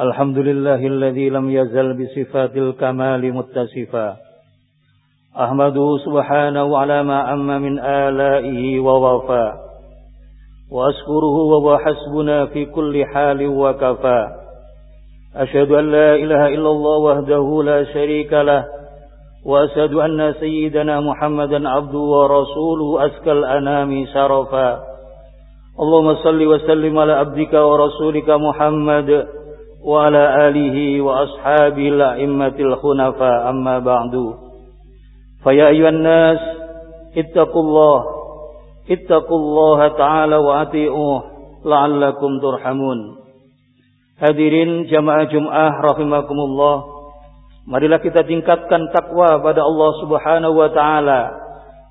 الحمد لله الذي لم يزل بصفات الكمال متصفا. أحمده سبحانه على ما أم من آلائه ووفا. وأشكره وهو حسبنا في كل حال وكفى أشهد أن لا إله إلا الله وحده لا شريك له. وأشهد أن سيدنا محمدا عبده ورسوله أزكى الأنام شرفا. اللهم صل وسلم على عبدك ورسولك محمد وعلى آله وأصحابه الأئمة الخنفاء أما بعد فيا أيها الناس اتقوا الله اتقوا الله تعالى وأطيعوه لعلكم ترحمون Hadirin jamaah Jum'ah rahimakumullah Marilah kita tingkatkan takwa pada Allah Subhanahu wa taala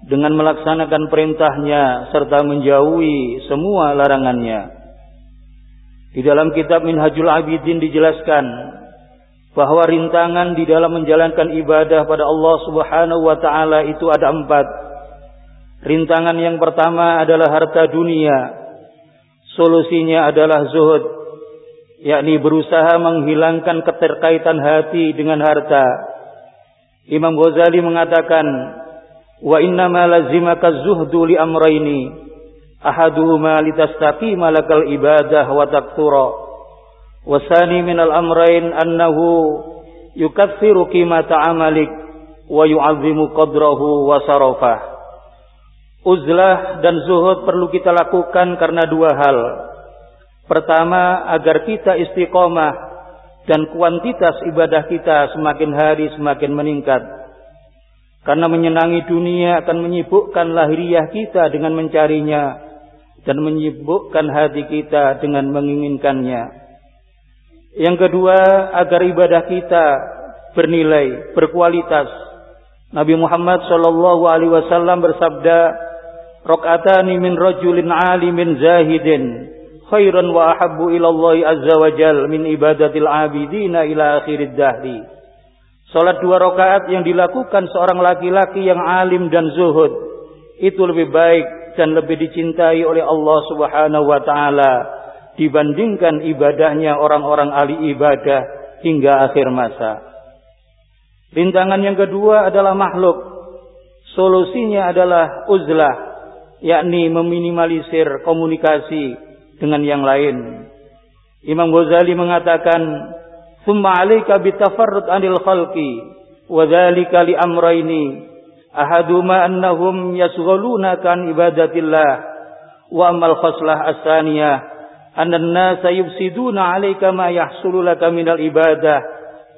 dengan melaksanakan perintahnya serta menjauhi semua larangannya. Di dalam kitab Minhajul Abidin dijelaskan bahwa rintangan di dalam menjalankan ibadah pada Allah Subhanahu wa taala itu ada empat. Rintangan yang pertama adalah harta dunia. Solusinya adalah zuhud, yakni berusaha menghilangkan keterkaitan hati dengan harta. Imam Ghazali mengatakan, "Wa inna ma lazimaka zuhdu li amrayni." Ahaduhuma litastaqima lakal ibadah wa takthura. Wasani minal amrain annahu yukaththiru qimata amalik wa yu'azzimu qadrahu wa sarafah. Uzlah dan zuhud perlu kita lakukan karena dua hal. Pertama agar kita istiqomah dan kuantitas ibadah kita semakin hari semakin meningkat. Karena menyenangi dunia akan menyibukkan lahiriah kita dengan mencarinya dan menyibukkan hati kita dengan menginginkannya. Yang kedua, agar ibadah kita bernilai, berkualitas. Nabi Muhammad sallallahu alaihi wasallam bersabda, "Rakaatani min rajulin alimin zahidin khairan wa ahabbu ila Allah azza wa jal min ibadatil abidina ila akhirid dahri." Salat dua rakaat yang dilakukan seorang laki-laki yang alim dan zuhud itu lebih baik dan lebih dicintai oleh Allah Subhanahu wa taala dibandingkan ibadahnya orang-orang ahli ibadah hingga akhir masa. Rintangan yang kedua adalah makhluk. Solusinya adalah uzlah, yakni meminimalisir komunikasi dengan yang lain. Imam Ghazali mengatakan, "Tsumma 'alaika bitafarrud 'anil khalqi wa dzalika li amrayni ahaduma annahum yasghaluna kan ibadatillah. Wa amal khaslah as-saniyah. Anna an-nasa 'alaika ma yahsulu laka minal ibadah.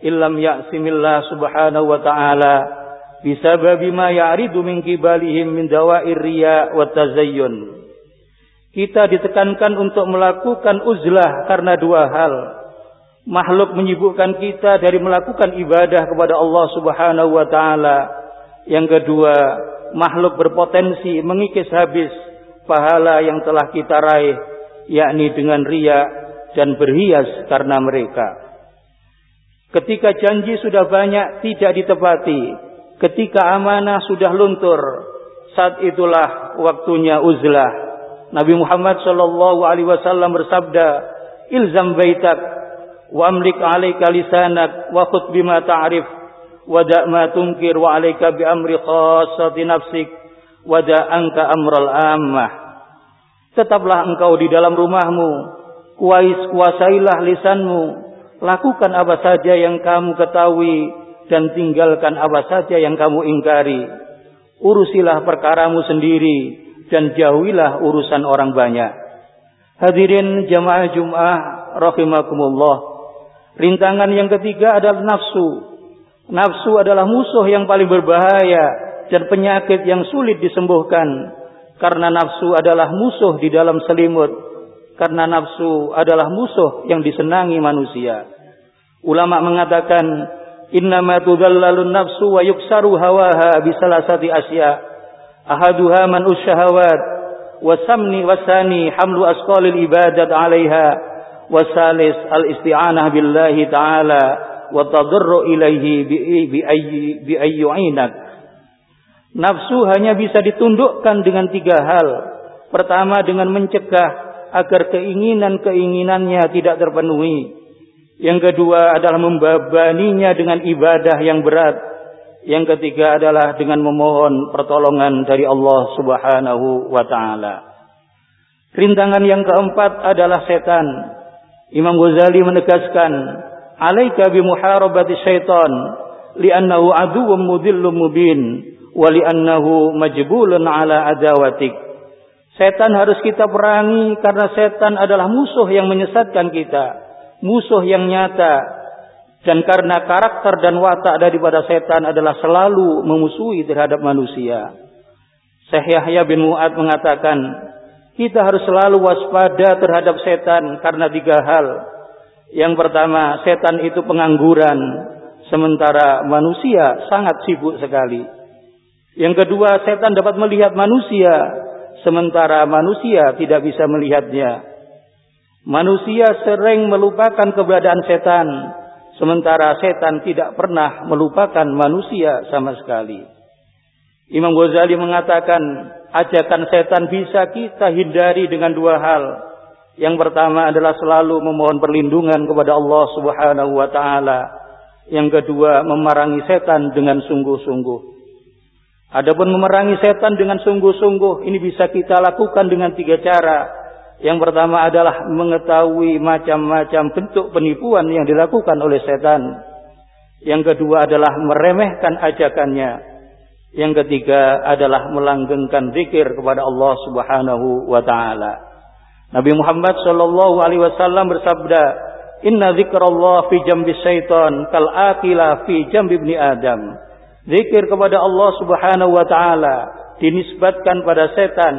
Illam ya'simillah subhanahu wa ta'ala. Bisababi ma ya'ridu min kibalihim min dawa'ir riya wa tazayyun. Kita ditekankan untuk melakukan uzlah karena dua hal. Makhluk menyibukkan kita dari melakukan ibadah kepada Allah Subhanahu wa taala yang kedua, makhluk berpotensi mengikis habis pahala yang telah kita raih, yakni dengan ria dan berhias karena mereka. Ketika janji sudah banyak tidak ditepati, ketika amanah sudah luntur, saat itulah waktunya uzlah. Nabi Muhammad sallallahu alaihi wasallam bersabda, "Ilzam baitak wa amlik 'alaika lisanak wa khudh bima ta'rif wada ma tunkir wa alaika bi amri khassati nafsik. Wada angka amral ammah. Tetaplah engkau di dalam rumahmu. Kuais kuasailah lisanmu. Lakukan apa saja yang kamu ketahui dan tinggalkan apa saja yang kamu ingkari. Urusilah perkaramu sendiri dan jauhilah urusan orang banyak. Hadirin jamaah Jumat rahimakumullah. Rintangan yang ketiga adalah nafsu Nafsu adalah musuh yang paling berbahaya dan penyakit yang sulit disembuhkan. Karena nafsu adalah musuh di dalam selimut. Karena nafsu adalah musuh yang disenangi manusia. Ulama mengatakan, Innama tudallalun nafsu wa yuksaru hawaha bisalasati asya. Ahaduha man usyahawat. Wasamni wasani hamlu asqalil ibadat alaiha. Wasalis al-isti'anah billahi ta'ala wa tadarru ilaihi bi bi ayyu'inak. Nafsu hanya bisa ditundukkan dengan tiga hal. Pertama dengan mencegah agar keinginan-keinginannya tidak terpenuhi. Yang kedua adalah membebaninya dengan ibadah yang berat. Yang ketiga adalah dengan memohon pertolongan dari Allah Subhanahu wa taala. Rintangan yang keempat adalah setan. Imam Ghazali menegaskan, "Alaika bi muharabati syaitan li'annahu aduwwun mudhillun mubin wa li'annahu majbulun ala adawatik." Setan harus kita perangi karena setan adalah musuh yang menyesatkan kita musuh yang nyata dan karena karakter dan watak daripada setan adalah selalu memusuhi terhadap manusia. Syekh Yahya bin Mu'ad mengatakan, kita harus selalu waspada terhadap setan karena tiga hal. Yang pertama, setan itu pengangguran, sementara manusia sangat sibuk sekali. Yang kedua, setan dapat melihat manusia, sementara manusia tidak bisa melihatnya. Manusia sering melupakan keberadaan setan, sementara setan tidak pernah melupakan manusia sama sekali. Imam Ghazali mengatakan, ajakan setan bisa kita hindari dengan dua hal. Yang pertama adalah selalu memohon perlindungan kepada Allah Subhanahu wa taala. Yang kedua, memerangi setan dengan sungguh-sungguh. Adapun memerangi setan dengan sungguh-sungguh ini bisa kita lakukan dengan tiga cara. Yang pertama adalah mengetahui macam-macam bentuk penipuan yang dilakukan oleh setan. Yang kedua adalah meremehkan ajakannya. Yang ketiga adalah melanggengkan zikir kepada Allah Subhanahu wa taala. Nabi Muhammad sallallahu alaihi wasallam bersabda, "Inna dzikrallah fi jambi syaitan kal akila fi jambi ibni Adam." Zikir kepada Allah Subhanahu wa taala dinisbatkan pada setan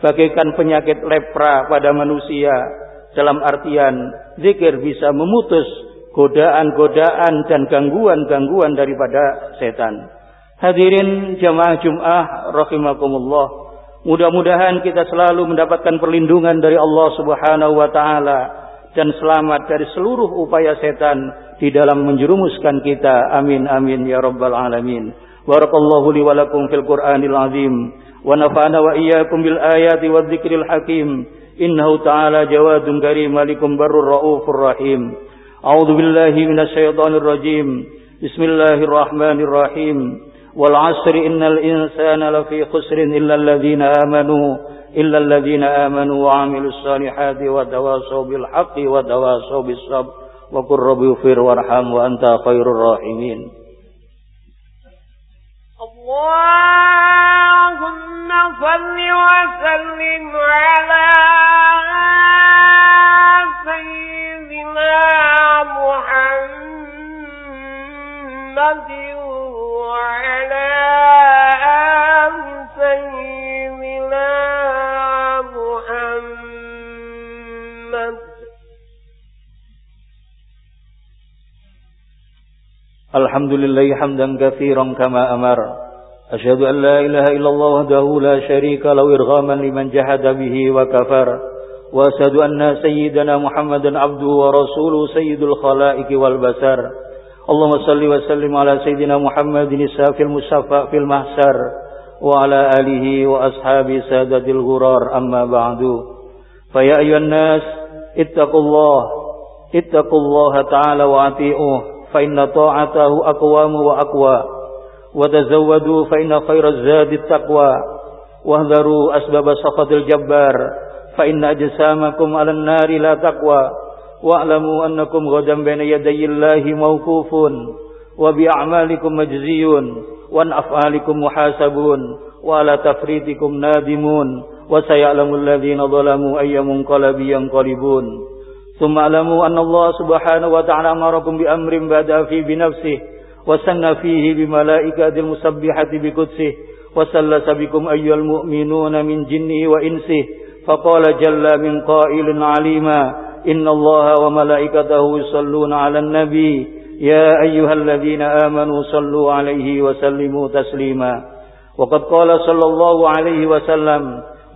bagaikan penyakit lepra pada manusia dalam artian zikir bisa memutus godaan-godaan dan gangguan-gangguan daripada setan. Hadirin jamaah Jum'ah rahimakumullah. Mudah-mudahan kita selalu mendapatkan perlindungan dari Allah Subhanahu wa taala dan selamat dari seluruh upaya setan di dalam menjerumuskan kita. Amin amin ya rabbal alamin. Barakallahu li wa lakum fil Qur'anil azim wa nafa'ana wa iyyakum bil ayati wadh-dhikril hakim. Innahu ta'ala jawadun karim malikum barur raufur rahim. A'udzu billahi minasy syaithanir rajim. Bismillahirrahmanirrahim. والعصر إن الإنسان لفي خسر إلا الذين آمنوا إلا الذين آمنوا وعملوا الصالحات وتواصوا بالحق وتواصوا بالصبر. وقل رب اغفر وارحم وأنت خير الراحمين. اللهم صل وسلم على الحمد لله حمدا كثيرا كما أمر. أشهد أن لا إله إلا الله وحده لا شريك له إرغاما لمن جحد به وكفر. وأشهد أن سيدنا محمدا عبده ورسوله سيد الخلائق والبشر اللهم صل وسلم على سيدنا محمد السافي المشفى في المحشر وعلى آله وأصحابه سادة الغرار. أما بعد فيا أيها الناس اتقوا الله اتقوا الله تعالى وأطيعوه فإن طاعته أقوام وأقوى. وتزودوا فإن خير الزاد التقوى. واهذروا أسباب سخط الجبار فإن أجسامكم على النار لا تقوى. واعلموا أنكم غدا بين يدي الله موقوف وبأعمالكم مجزيون وعن أفعالكم محاسبون وعلى تفريطكم نادمون. وسيعلم الذين ظلموا أي منقلب ينقلبون. ثم اعلموا أن الله سبحانه وتعالى أمركم بأمر بدأ فيه بنفسه وسن فيه بملائكة المسبحة بقدسه وسلس بكم أيها المؤمنون من جنه وإنسه فقال جل من قائل عليما إن الله وملائكته يصلون على النبي. يا أيها الذين آمنوا صلوا عليه وسلموا تسليما. وقد قال صلى الله عليه وسلم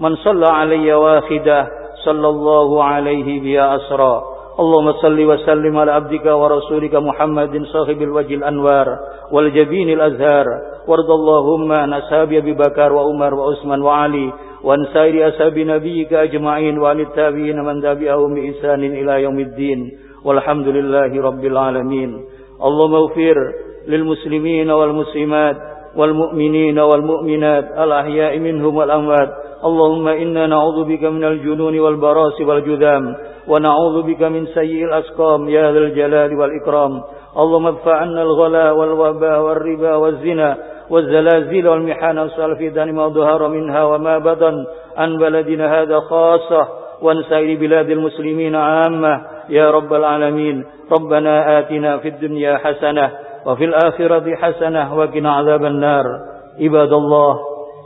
من صلى علي واحدة صلى الله عليه بها أسرى. اللهم صل وسلم على عبدك ورسولك محمد صاحب الوجه الأنوار والجبين الأزهار. وارض اللهم عن أصحاب أبي بكر وعمر وعثمان وعلي وعن سائر أصحاب نبيك أجمعين وعن التابعين من تبعهم بإحسان إلى يوم الدين. والحمد لله رب العالمين. اللهم اغفر للمسلمين والمسلمات والمؤمنين والمؤمنات الأحياء منهم والأموات اللهم إنا نعوذ بك من الجنون والبراس والجذام ونعوذ بك من سيء الأسقام يا ذا الجلال والإكرام. اللهم ادفع عنا الغلاء والوباء والربا والزنا والزلازل والمحان والسأل في دان ما ظهر منها وما بطن. عن بلدنا هذا خاصة وعن سائر بلاد المسلمين عامة. يا رب العالمين ربنا آتنا في الدنيا حسنة وفي الآخرة حسنة وقنا عذاب النار. عباد الله